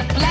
the cloud.